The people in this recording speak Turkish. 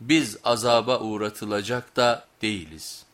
biz azaba uğratılacak da değiliz.''